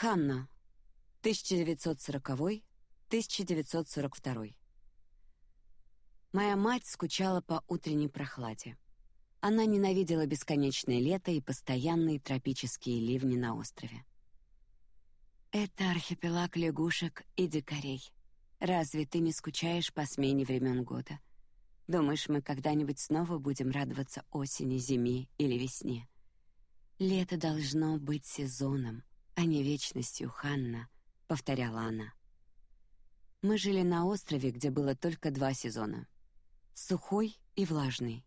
Ханна. 1940-1942. Моя мать скучала по утренней прохладе. Она ненавидела бесконечное лето и постоянные тропические ливни на острове. Это архипелаг лягушек и дикарей. Разве ты не скучаешь по смене времен года? Думаешь, мы когда-нибудь снова будем радоваться осени, зиме или весне? Лето должно быть сезоном, а не вечностью, Ханна, повторяла она. Мы жили на острове, где было только два сезона: сухой и влажный,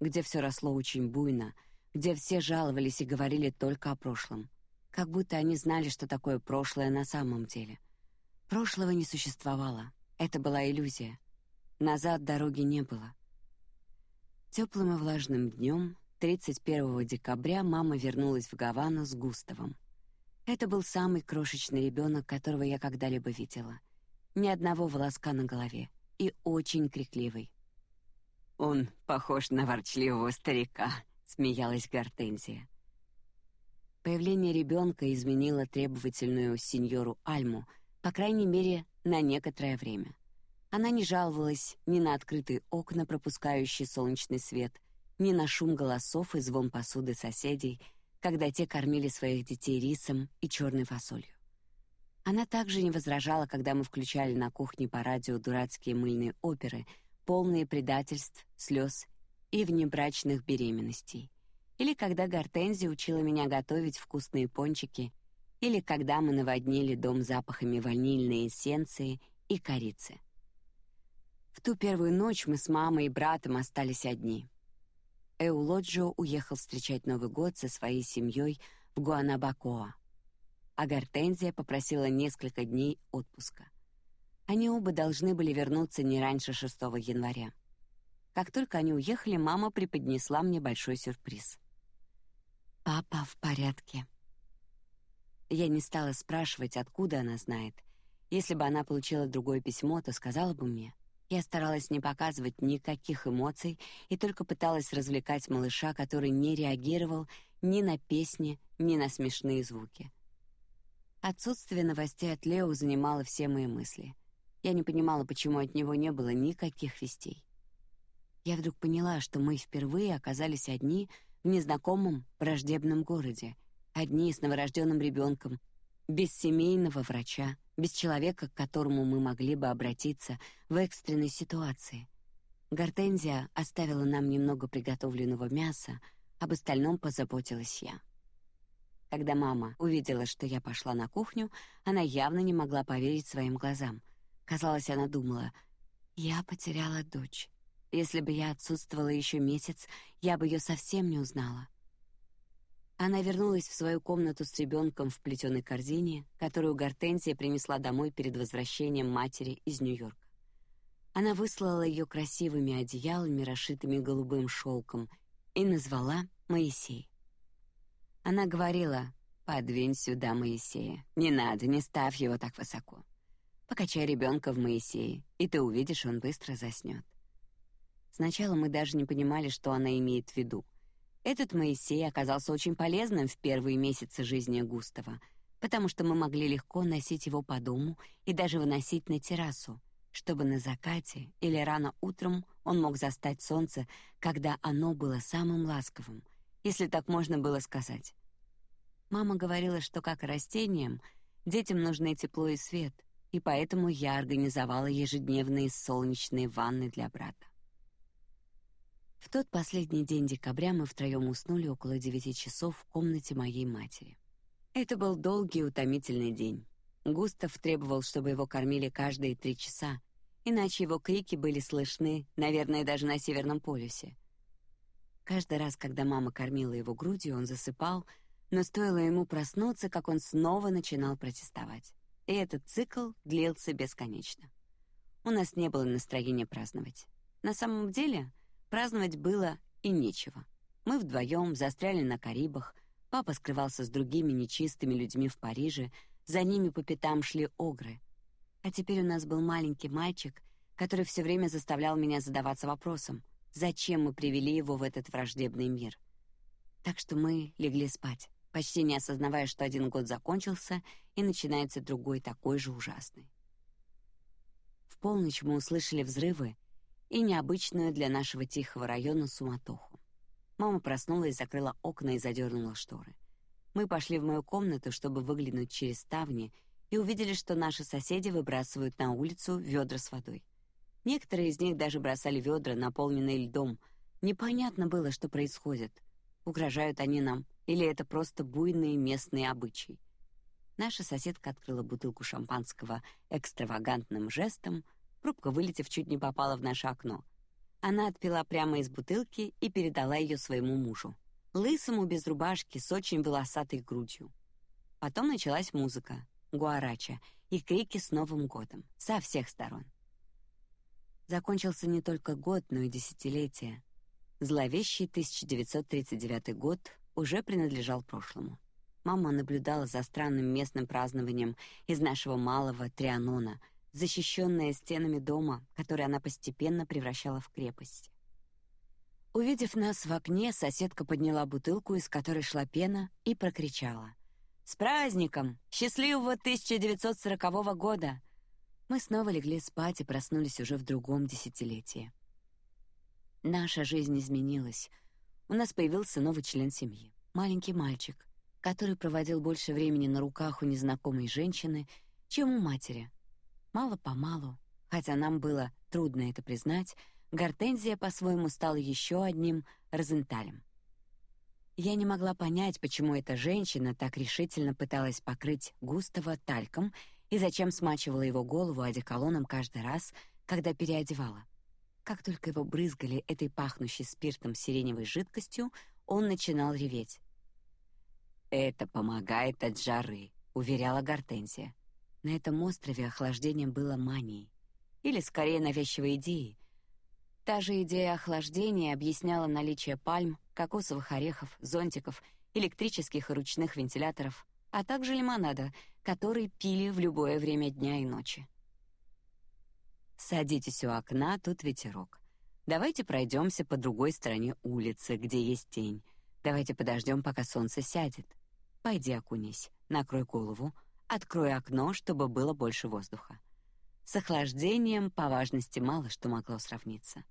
где все росло очень буйно, где все жаловались и говорили только о прошлом, как будто они знали, что такое прошлое на самом деле. Прошлого не существовало, это была иллюзия. Назад дороги не было. Теплым и влажным днем 31 декабря мама вернулась в Гавану с Густавом. Это был самый крошечный ребенок, которого я когда-либо видела. Ни одного волоска на голове и очень крикливый. Он похож на ворчливого старика, смеялась Гортензия. Появление ребенка изменило требовательную сеньору Альму, по крайней мере, на некоторое время. Она не жаловалась ни на открытые окна, пропускающие солнечный свет, ни на шум голосов и звон посуды соседей, когда те кормили своих детей рисом и черной фасолью. Она также не возражала, когда мы включали на кухне по радио дурацкие мыльные оперы — полные предательств, слез и внебрачных беременностей. Или когда Гортензия учила меня готовить вкусные пончики, или когда мы наводнили дом запахами ванильной эссенции и корицы. В ту первую ночь мы с мамой и братом остались одни. Эулоджо уехал встречать Новый год со своей семьей в Гуанабакоа, а Гортензия попросила несколько дней отпуска. Они оба должны были вернуться не раньше 6 января. Как только они уехали, мама преподнесла мне большой сюрприз. Папа в порядке. Я не стала спрашивать, откуда она знает. Если бы она получила другое письмо, то сказала бы мне. Я старалась не показывать никаких эмоций и только пыталась развлекать малыша, который не реагировал ни на песни, ни на смешные звуки. Отсутствие новостей от Лео занимало все мои мысли. Я не понимала, почему от него не было никаких вестей. Я вдруг поняла, что мы впервые оказались одни в незнакомом враждебном городе, одни с новорожденным ребенком, без семейного врача, без человека, к которому мы могли бы обратиться в экстренной ситуации. Гортензия оставила нам немного приготовленного мяса, об остальном позаботилась я. Когда мама увидела, что я пошла на кухню, она явно не могла поверить своим глазам — Казалось, она думала: я потеряла дочь. Если бы я отсутствовала еще месяц, я бы ее совсем не узнала. Она вернулась в свою комнату с ребенком в плетеной корзине, которую Гортензия принесла домой перед возвращением матери из Нью-Йорка. Она выслала ее красивыми одеялами, расшитыми голубым шелком, и назвала Моисей. Она говорила: "Подвинь сюда Моисея. Не надо, не ставь его так высоко. Покачай ребенка в Моисее, и ты увидишь, он быстро заснет. Сначала мы даже не понимали, что она имеет в виду. Этот Моисей оказался очень полезным в первые месяцы жизни Густава, потому что мы могли легко носить его по дому и даже выносить на террасу, чтобы на закате или рано утром он мог застать солнце, когда оно было самым ласковым, если так можно было сказать. Мама говорила, что как растениям детям нужны тепло и свет, и поэтому я организовала ежедневные солнечные ванны для брата. В тот последний день декабря мы втроем уснули около девяти часов в комнате моей матери. Это был долгий и утомительный день. Густав требовал, чтобы его кормили каждые три часа, иначе его крики были слышны, наверное, даже на Северном полюсе. Каждый раз, когда мама кормила его грудью, он засыпал, но стоило ему проснуться, как он снова начинал протестовать и этот цикл длился бесконечно. У нас не было настроения праздновать. На самом деле, праздновать было и нечего. Мы вдвоем застряли на Карибах, папа скрывался с другими нечистыми людьми в Париже, за ними по пятам шли огры. А теперь у нас был маленький мальчик, который все время заставлял меня задаваться вопросом, зачем мы привели его в этот враждебный мир. Так что мы легли спать, почти не осознавая, что один год закончился и начинается другой такой же ужасный. В полночь мы услышали взрывы и необычную для нашего тихого района суматоху. Мама проснулась, закрыла окна и задернула шторы. Мы пошли в мою комнату, чтобы выглянуть через ставни, и увидели, что наши соседи выбрасывают на улицу ведра с водой. Некоторые из них даже бросали ведра, наполненные льдом. Непонятно было, что происходит. Угрожают они нам, или это просто буйные местные обычаи. Наша соседка открыла бутылку шампанского экстравагантным жестом, пробка, вылетев, чуть не попала в наше окно. Она отпила прямо из бутылки и передала ее своему мужу, лысому без рубашки с очень волосатой грудью. Потом началась музыка, гуарача и крики с Новым годом со всех сторон. Закончился не только год, но и десятилетие. Зловещий 1939 год уже принадлежал прошлому. Мама наблюдала за странным местным празднованием из нашего малого Трианона, защищенная стенами дома, который она постепенно превращала в крепость. Увидев нас в окне, соседка подняла бутылку, из которой шла пена, и прокричала: "С праздником! Счастливого 1940 года!" Мы снова легли спать и проснулись уже в другом десятилетии. Наша жизнь изменилась. У нас появился новый член семьи, маленький мальчик, который проводил больше времени на руках у незнакомой женщины, чем у матери. Мало-помалу, хотя нам было трудно это признать, Гортензия по-своему стала еще одним Розенталем. Я не могла понять, почему эта женщина так решительно пыталась покрыть Густава тальком и зачем смачивала его голову одеколоном каждый раз, когда переодевала. Как только его брызгали этой пахнущей спиртом сиреневой жидкостью, он начинал реветь. Это помогает от жары, уверяла Гортензия. На этом острове охлаждение было манией, или скорее навязчивой идеей. Та же идея охлаждения объясняла наличие пальм, кокосовых орехов, зонтиков, электрических и ручных вентиляторов, а также лимонада, который пили в любое время дня и ночи. Садитесь у окна, тут ветерок. Давайте пройдемся по другой стороне улицы, где есть тень. Давайте подождем, пока солнце сядет. Пойди окунись, накрой голову, открой окно, чтобы было больше воздуха. С охлаждением по важности мало что могло сравниться.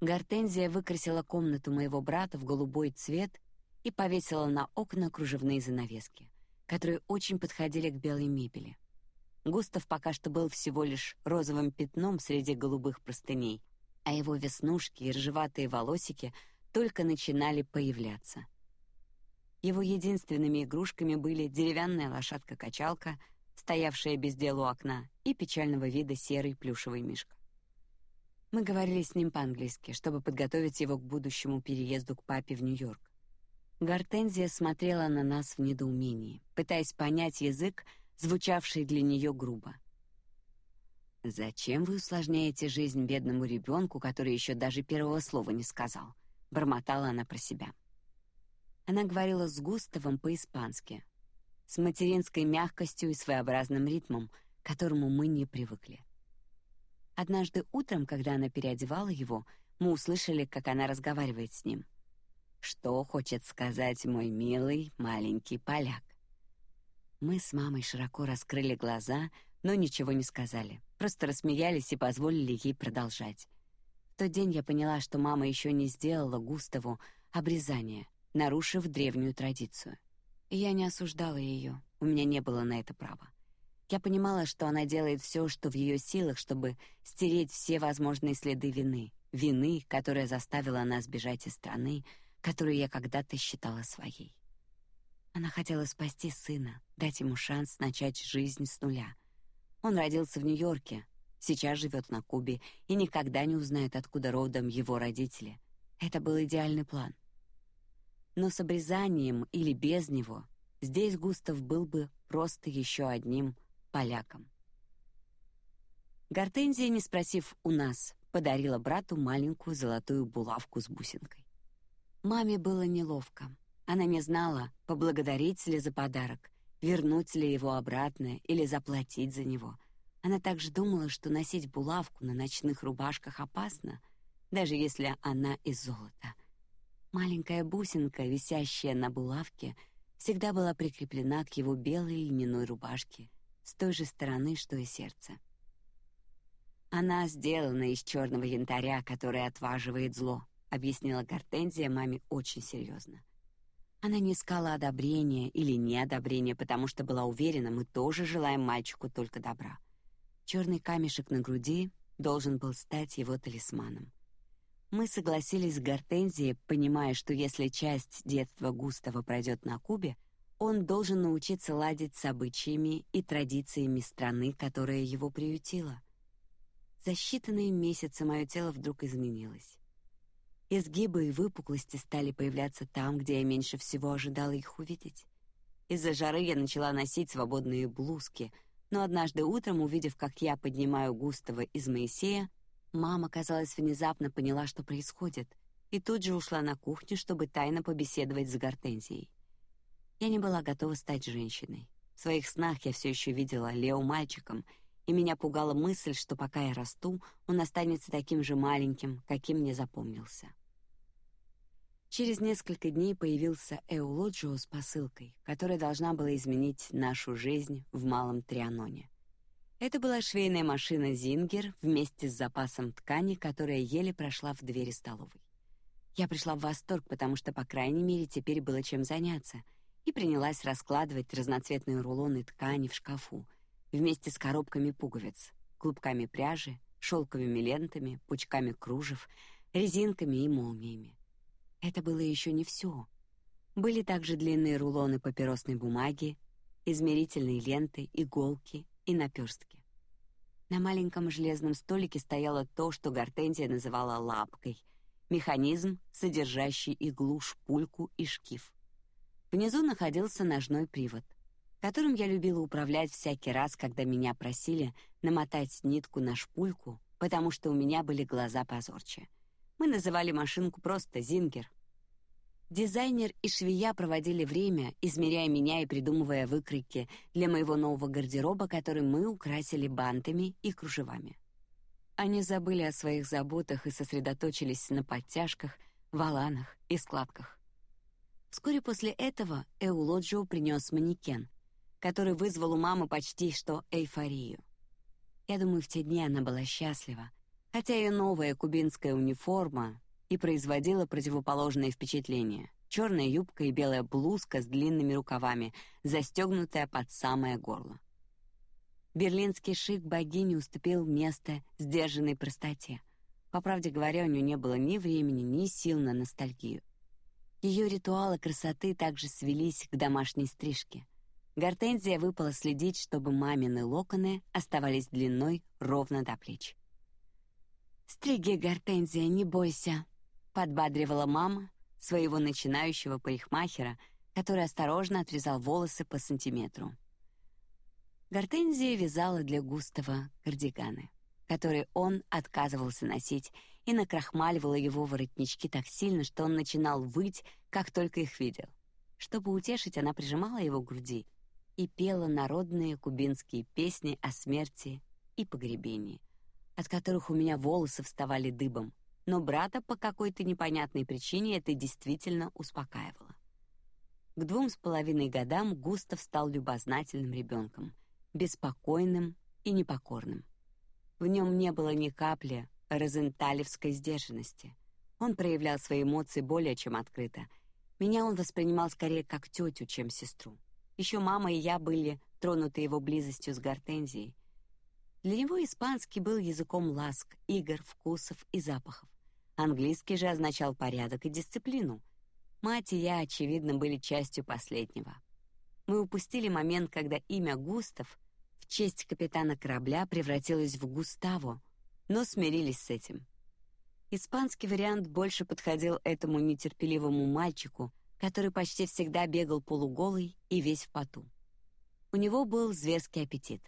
Гортензия выкрасила комнату моего брата в голубой цвет и повесила на окна кружевные занавески, которые очень подходили к белой мебели. Густав пока что был всего лишь розовым пятном среди голубых простыней, а его веснушки и рыжеватые волосики только начинали появляться. Его единственными игрушками были деревянная лошадка-качалка, стоявшая без дела у окна, и печального вида серый плюшевый мишка. Мы говорили с ним по-английски, чтобы подготовить его к будущему переезду к папе в Нью-Йорк. Гортензия смотрела на нас в недоумении, пытаясь понять язык, звучавший для нее грубо. Зачем вы усложняете жизнь бедному ребенку, который еще даже первого слова не сказал? бормотала она про себя. Она говорила с Густавом по-испански, с материнской мягкостью и своеобразным ритмом, к которому мы не привыкли. Однажды утром, когда она переодевала его, мы услышали, как она разговаривает с ним. Что хочет сказать мой милый маленький поляк? Мы с мамой широко раскрыли глаза, но ничего не сказали, просто рассмеялись и позволили ей продолжать. В тот день я поняла, что мама еще не сделала Густаву обрезание, нарушив древнюю традицию. Я не осуждала ее, у меня не было на это права. Я понимала, что она делает все, что в ее силах, чтобы стереть все возможные следы вины, вины, которая заставила нас бежать из страны, которую я когда-то считала своей. Она хотела спасти сына, дать ему шанс начать жизнь с нуля. Он родился в Нью-Йорке, сейчас живет на Кубе и никогда не узнает, откуда родом его родители. Это был идеальный план но с обрезанием или без него здесь Густав был бы просто еще одним поляком. Гортензия, не спросив у нас, подарила брату маленькую золотую булавку с бусинкой. Маме было неловко. Она не знала, поблагодарить ли за подарок, вернуть ли его обратно или заплатить за него. Она также думала, что носить булавку на ночных рубашках опасно, даже если она из золота. Маленькая бусинка, висящая на булавке, всегда была прикреплена к его белой льняной рубашке с той же стороны, что и сердце. Она сделана из черного янтаря, который отваживает зло, объяснила Гортензия маме очень серьезно. Она не искала одобрения или неодобрения, потому что была уверена, мы тоже желаем мальчику только добра. Черный камешек на груди должен был стать его талисманом. Мы согласились с Гортензией, понимая, что если часть детства Густава пройдет на Кубе, он должен научиться ладить с обычаями и традициями страны, которая его приютила. За считанные месяцы мое тело вдруг изменилось. Изгибы и выпуклости стали появляться там, где я меньше всего ожидала их увидеть. Из-за жары я начала носить свободные блузки, но однажды утром, увидев, как я поднимаю Густава из Моисея, мама, казалось, внезапно поняла, что происходит, и тут же ушла на кухню, чтобы тайно побеседовать с Гортензией. Я не была готова стать женщиной. В своих снах я все еще видела Лео мальчиком — и меня пугала мысль, что пока я расту, он останется таким же маленьким, каким мне запомнился. Через несколько дней появился Эулоджио с посылкой, которая должна была изменить нашу жизнь в Малом Трианоне. Это была швейная машина Зингер вместе с запасом ткани, которая еле прошла в двери столовой. Я пришла в восторг, потому что, по крайней мере, теперь было чем заняться, и принялась раскладывать разноцветные рулоны ткани в шкафу — вместе с коробками пуговиц, клубками пряжи, шелковыми лентами, пучками кружев, резинками и молниями. Это было еще не все. Были также длинные рулоны папиросной бумаги, измерительные ленты, иголки и наперстки. На маленьком железном столике стояло то, что Гортензия называла лапкой — механизм, содержащий иглу, шпульку и шкив. Внизу находился ножной привод — которым я любила управлять всякий раз, когда меня просили намотать нитку на шпульку, потому что у меня были глаза позорче. Мы называли машинку просто Зингер. Дизайнер и швея проводили время, измеряя меня и придумывая выкройки для моего нового гардероба, который мы украсили бантами и кружевами. Они забыли о своих заботах и сосредоточились на подтяжках, валанах и складках. Вскоре после этого Эулоджио принес манекен, который вызвал у мамы почти что эйфорию. Я думаю, в те дни она была счастлива, хотя ее новая кубинская униформа и производила противоположное впечатление. Черная юбка и белая блузка с длинными рукавами, застегнутая под самое горло. Берлинский шик богини уступил место сдержанной простоте. По правде говоря, у нее не было ни времени, ни сил на ностальгию. Ее ритуалы красоты также свелись к домашней стрижке. Гортензия выпала следить, чтобы мамины локоны оставались длиной ровно до плеч. «Стриги, Гортензия, не бойся», — подбадривала мама своего начинающего парикмахера, который осторожно отрезал волосы по сантиметру. Гортензия вязала для Густава кардиганы, которые он отказывался носить, и накрахмаливала его воротнички так сильно, что он начинал выть, как только их видел. Чтобы утешить, она прижимала его к груди — и пела народные кубинские песни о смерти и погребении, от которых у меня волосы вставали дыбом, но брата по какой-то непонятной причине это действительно успокаивало. К двум с половиной годам Густав стал любознательным ребенком, беспокойным и непокорным. В нем не было ни капли розенталевской сдержанности. Он проявлял свои эмоции более чем открыто. Меня он воспринимал скорее как тетю, чем сестру. Еще мама и я были тронуты его близостью с Гортензией. Для него испанский был языком ласк, игр, вкусов и запахов. Английский же означал порядок и дисциплину. Мать и я, очевидно, были частью последнего. Мы упустили момент, когда имя Густав в честь капитана корабля превратилось в Густаво, но смирились с этим. Испанский вариант больше подходил этому нетерпеливому мальчику, который почти всегда бегал полуголый и весь в поту. У него был зверский аппетит.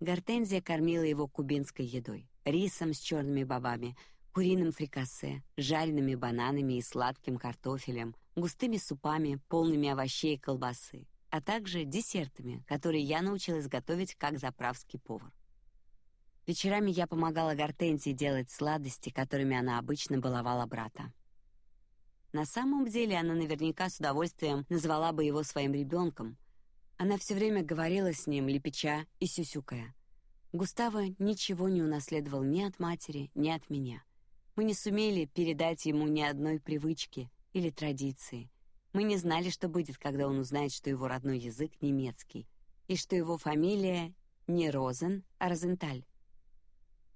Гортензия кормила его кубинской едой: рисом с черными бобами, куриным фрикасе, жареными бананами и сладким картофелем, густыми супами, полными овощей и колбасы, а также десертами, которые я научилась готовить как заправский повар. Вечерами я помогала Гортензии делать сладости, которыми она обычно баловала брата. На самом деле она наверняка с удовольствием назвала бы его своим ребенком. Она все время говорила с ним, лепеча и сюсюкая. Густаво ничего не унаследовал ни от матери, ни от меня. Мы не сумели передать ему ни одной привычки или традиции. Мы не знали, что будет, когда он узнает, что его родной язык немецкий и что его фамилия не Розен, а Розенталь.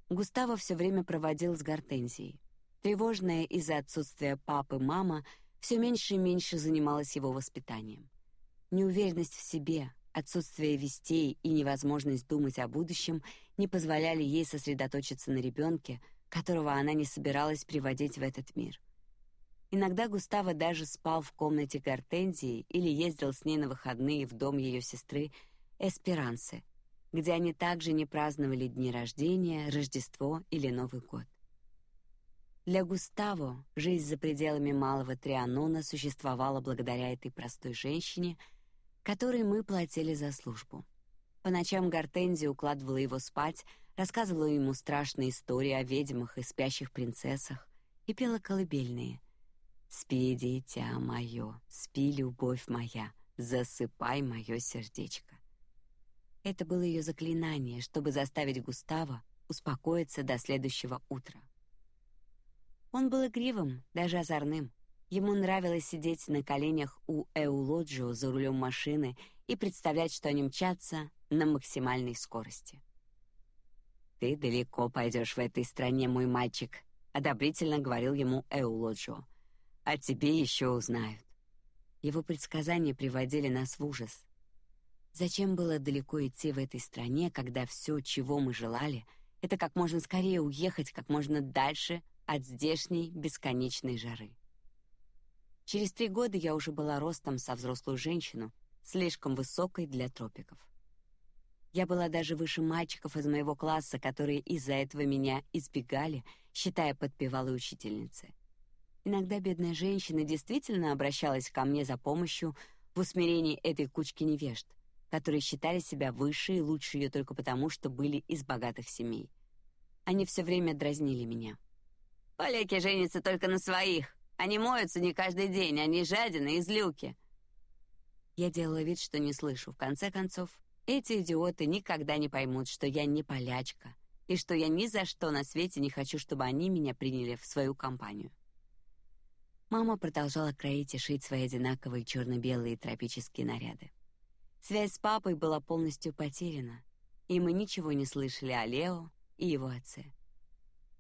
Густаво все время проводил с Гортензией. Тревожная из-за отсутствия папы мама все меньше и меньше занималась его воспитанием. Неуверенность в себе, отсутствие вестей и невозможность думать о будущем не позволяли ей сосредоточиться на ребенке, которого она не собиралась приводить в этот мир. Иногда Густаво даже спал в комнате Гортензии или ездил с ней на выходные в дом ее сестры Эсперансы, где они также не праздновали дни рождения, Рождество или Новый год. Для Густаво жизнь за пределами малого Трианона существовала благодаря этой простой женщине, которой мы платили за службу. По ночам Гортензия укладывала его спать, рассказывала ему страшные истории о ведьмах и спящих принцессах и пела колыбельные. «Спи, дитя мое, спи, любовь моя, засыпай мое сердечко». Это было ее заклинание, чтобы заставить Густава успокоиться до следующего утра. Он был игривым, даже озорным. Ему нравилось сидеть на коленях у Эулоджио за рулем машины и представлять, что они мчатся на максимальной скорости. «Ты далеко пойдешь в этой стране, мой мальчик», — одобрительно говорил ему Эулоджио. «А тебе еще узнают». Его предсказания приводили нас в ужас. Зачем было далеко идти в этой стране, когда все, чего мы желали, это как можно скорее уехать, как можно дальше от здешней бесконечной жары. Через три года я уже была ростом со взрослую женщину, слишком высокой для тропиков. Я была даже выше мальчиков из моего класса, которые из-за этого меня избегали, считая подпевалой учительницей. Иногда бедная женщина действительно обращалась ко мне за помощью в усмирении этой кучки невежд, которые считали себя выше и лучше ее только потому, что были из богатых семей. Они все время дразнили меня. Поляки женятся только на своих. Они моются не каждый день, они жадины и злюки. Я делала вид, что не слышу. В конце концов, эти идиоты никогда не поймут, что я не полячка, и что я ни за что на свете не хочу, чтобы они меня приняли в свою компанию. Мама продолжала кроить и шить свои одинаковые черно-белые тропические наряды. Связь с папой была полностью потеряна, и мы ничего не слышали о Лео и его отце.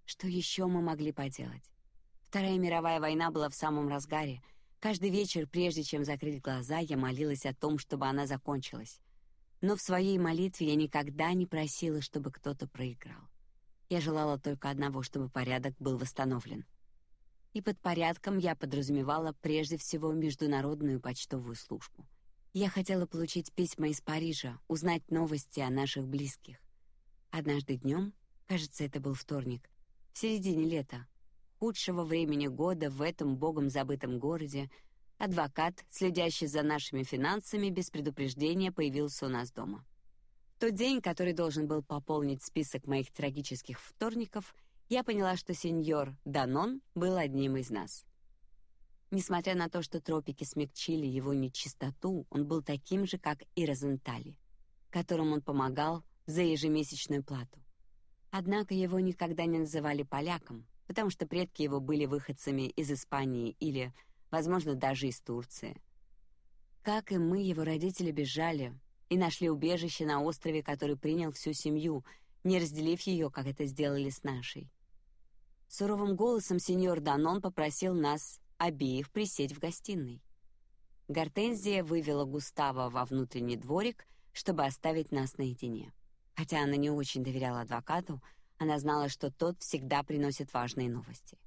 Что еще мы могли поделать? Вторая мировая война была в самом разгаре. Каждый вечер, прежде чем закрыть глаза, я молилась о том, чтобы она закончилась. Но в своей молитве я никогда не просила, чтобы кто-то проиграл. Я желала только одного, чтобы порядок был восстановлен. И под порядком я подразумевала прежде всего международную почтовую службу. Я хотела получить письма из Парижа, узнать новости о наших близких. Однажды днем, кажется, это был вторник, в середине лета, худшего времени года в этом богом забытом городе, адвокат, следящий за нашими финансами, без предупреждения появился у нас дома. В тот день, который должен был пополнить список моих трагических вторников, я поняла, что сеньор Данон был одним из нас. Несмотря на то, что тропики смягчили его нечистоту, он был таким же, как и Розентали, которым он помогал за ежемесячную плату. Однако его никогда не называли поляком, потому что предки его были выходцами из Испании или, возможно, даже из Турции. Как и мы, его родители бежали и нашли убежище на острове, который принял всю семью, не разделив ее, как это сделали с нашей. Суровым голосом сеньор Данон попросил нас обеих присесть в гостиной. Гортензия вывела Густава во внутренний дворик, чтобы оставить нас наедине. Хотя она не очень доверяла адвокату, она знала, что тот всегда приносит важные новости.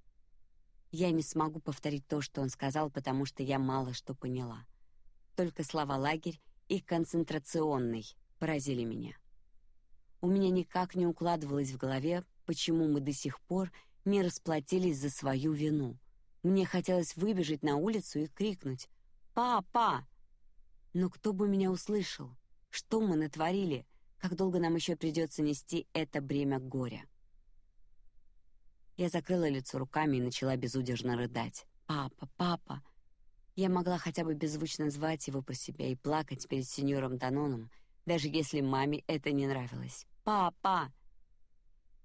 Я не смогу повторить то, что он сказал, потому что я мало что поняла. Только слова лагерь и концентрационный поразили меня. У меня никак не укладывалось в голове, почему мы до сих пор не расплатились за свою вину. Мне хотелось выбежать на улицу и крикнуть: "Папа!" Но кто бы меня услышал? Что мы натворили? Как долго нам еще придется нести это бремя горя? Я закрыла лицо руками и начала безудержно рыдать. «Папа, папа!» Я могла хотя бы беззвучно звать его про себя и плакать перед сеньором Даноном, даже если маме это не нравилось. «Папа!»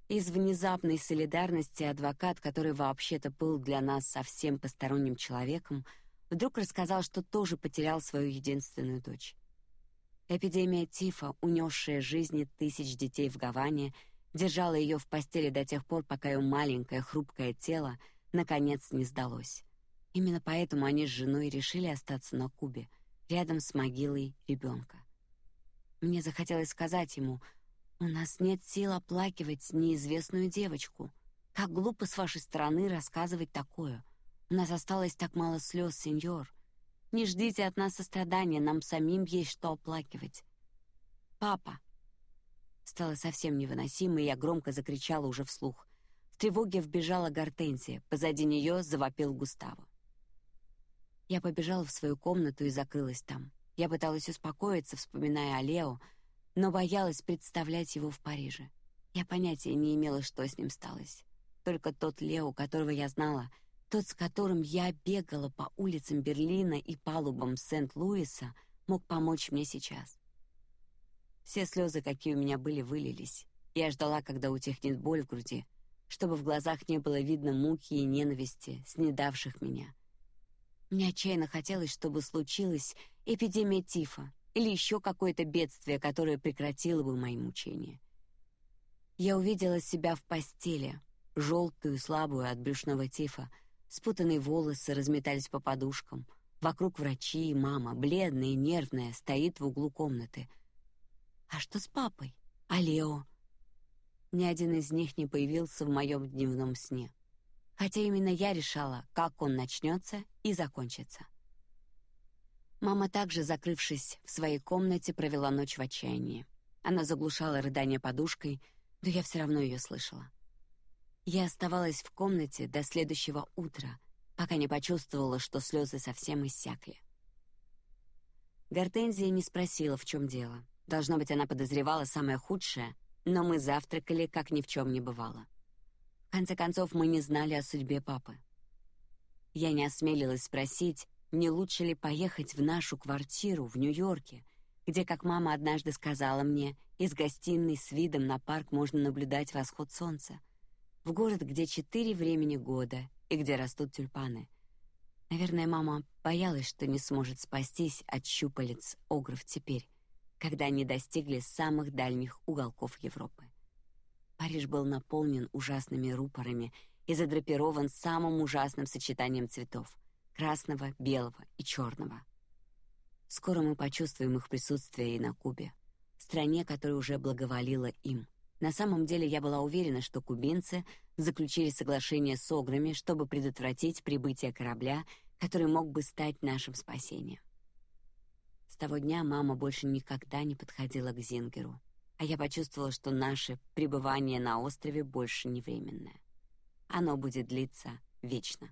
Из внезапной солидарности адвокат, который вообще-то был для нас совсем посторонним человеком, вдруг рассказал, что тоже потерял свою единственную дочь. Эпидемия тифа, унесшая жизни тысяч детей в Гаване, держала ее в постели до тех пор, пока ее маленькое хрупкое тело наконец не сдалось. Именно поэтому они с женой решили остаться на Кубе, рядом с могилой ребенка. Мне захотелось сказать ему, у нас нет сил оплакивать неизвестную девочку. Как глупо с вашей стороны рассказывать такое. У нас осталось так мало слез, сеньор. Не ждите от нас сострадания, нам самим есть что оплакивать. Папа. Стало совсем невыносимо, и я громко закричала уже вслух. В тревоге вбежала Гортензия, позади нее завопил Густаво. Я побежала в свою комнату и закрылась там. Я пыталась успокоиться, вспоминая о Лео, но боялась представлять его в Париже. Я понятия не имела, что с ним сталось. Только тот Лео, которого я знала, тот, с которым я бегала по улицам Берлина и палубам Сент-Луиса, мог помочь мне сейчас. Все слезы, какие у меня были, вылились. Я ждала, когда утихнет боль в груди, чтобы в глазах не было видно муки и ненависти, снедавших меня. Мне отчаянно хотелось, чтобы случилась эпидемия тифа, или еще какое-то бедствие, которое прекратило бы мои мучения. Я увидела себя в постели, желтую, слабую от брюшного тифа. Спутанные волосы разметались по подушкам. Вокруг врачи и мама, бледная и нервная, стоит в углу комнаты. А что с папой? А Лео? Ни один из них не появился в моем дневном сне, хотя именно я решала, как он начнется и закончится. Мама также, закрывшись в своей комнате, провела ночь в отчаянии. Она заглушала рыдания подушкой, но я все равно ее слышала. Я оставалась в комнате до следующего утра, пока не почувствовала, что слезы совсем иссякли. Гортензия не спросила, в чем дело. Должно быть, она подозревала самое худшее, но мы завтракали, как ни в чем не бывало. В конце концов, мы не знали о судьбе папы. Я не осмелилась спросить, не лучше ли поехать в нашу квартиру в Нью-Йорке, где, как мама однажды сказала мне, из гостиной с видом на парк можно наблюдать восход солнца, в город, где четыре времени года и где растут тюльпаны. Наверное, мама боялась, что не сможет спастись от щупалец огров теперь, когда они достигли самых дальних уголков Европы. Париж был наполнен ужасными рупорами и задрапирован самым ужасным сочетанием цветов красного, белого и черного. Скоро мы почувствуем их присутствие и на Кубе, стране, которая уже благоволила им. На самом деле я была уверена, что кубинцы заключили соглашение с ограми, чтобы предотвратить прибытие корабля, который мог бы стать нашим спасением. С того дня мама больше никогда не подходила к Зингеру, а я почувствовала, что наше пребывание на острове больше не временное. Оно будет длиться вечно.